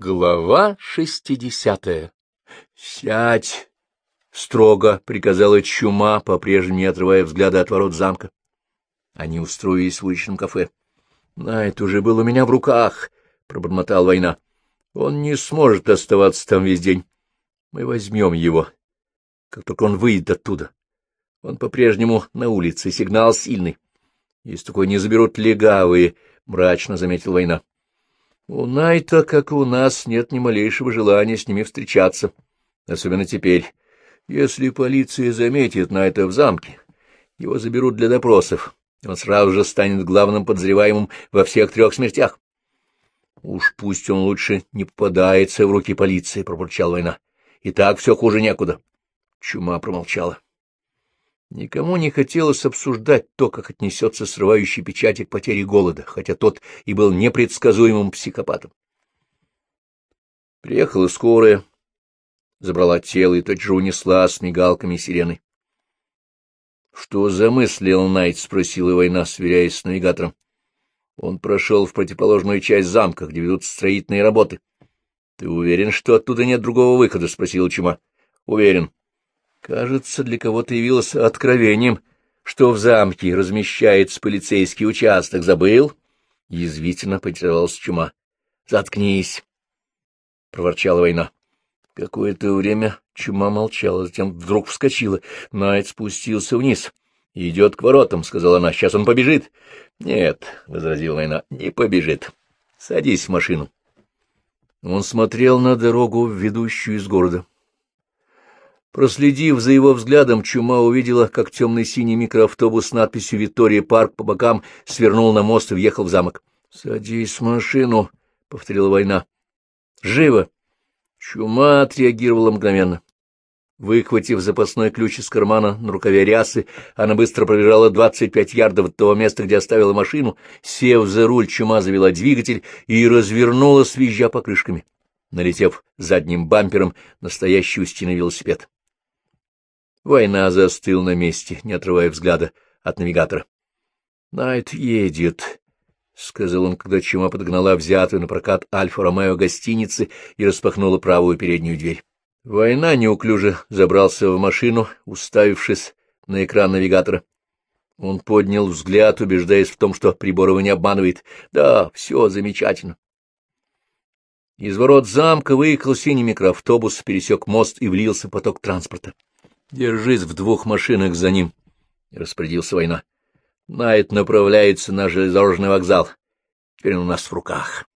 Глава шестидесятая. «Сядь!» — строго приказала чума, по-прежнему не отрывая взгляда от ворот замка. Они устроились в уличном кафе. «Найт уже был у меня в руках!» — пробормотал война. «Он не сможет оставаться там весь день. Мы возьмем его, как только он выйдет оттуда. Он по-прежнему на улице, сигнал сильный. Если такой не заберут легавые», — мрачно заметил война. У Найта, как и у нас, нет ни малейшего желания с ними встречаться, особенно теперь. Если полиция заметит Найта в замке, его заберут для допросов, он сразу же станет главным подозреваемым во всех трех смертях. Уж пусть он лучше не попадается в руки полиции, — пробурчал война. И так все хуже некуда. Чума промолчала. Никому не хотелось обсуждать то, как отнесется срывающий печати к потере голода, хотя тот и был непредсказуемым психопатом. Приехала скорая, забрала тело и тот же унесла с мигалками сирены. — Что замыслил Найт? — спросила война, сверяясь с навигатором. Он прошел в противоположную часть замка, где ведутся строительные работы. — Ты уверен, что оттуда нет другого выхода? — спросила Чума. — Уверен. Кажется, для кого-то явилось откровением, что в замке размещается полицейский участок. Забыл? Язвительно потерялась чума. — Заткнись! — проворчала война. Какое-то время чума молчала, затем вдруг вскочила. Найт спустился вниз. — Идет к воротам, — сказала она. — Сейчас он побежит. — Нет, — возразила война, — не побежит. Садись в машину. Он смотрел на дорогу, ведущую из города. Проследив за его взглядом, Чума увидела, как темный синий микроавтобус с надписью «Виктория Парк» по бокам свернул на мост и въехал в замок. — Садись в машину, — повторила война. — Живо! Чума отреагировала мгновенно. Выхватив запасной ключ из кармана на рукаве рясы, она быстро пробежала двадцать пять ярдов от того места, где оставила машину, сев за руль, чума завела двигатель и развернула, свизжа покрышками, налетев задним бампером настоящий у стены велосипед. Война застыл на месте, не отрывая взгляда от навигатора. — Найт едет, — сказал он, когда чума подогнала взятую на прокат Альфа-Ромео гостиницы и распахнула правую переднюю дверь. Война неуклюже забрался в машину, уставившись на экран навигатора. Он поднял взгляд, убеждаясь в том, что прибор его не обманывает. Да, все замечательно. Из ворот замка выехал синий микроавтобус, пересек мост и влился поток транспорта. — Держись в двух машинах за ним, — распорядился война. — Найт направляется на железнодорожный вокзал. Теперь он у нас в руках.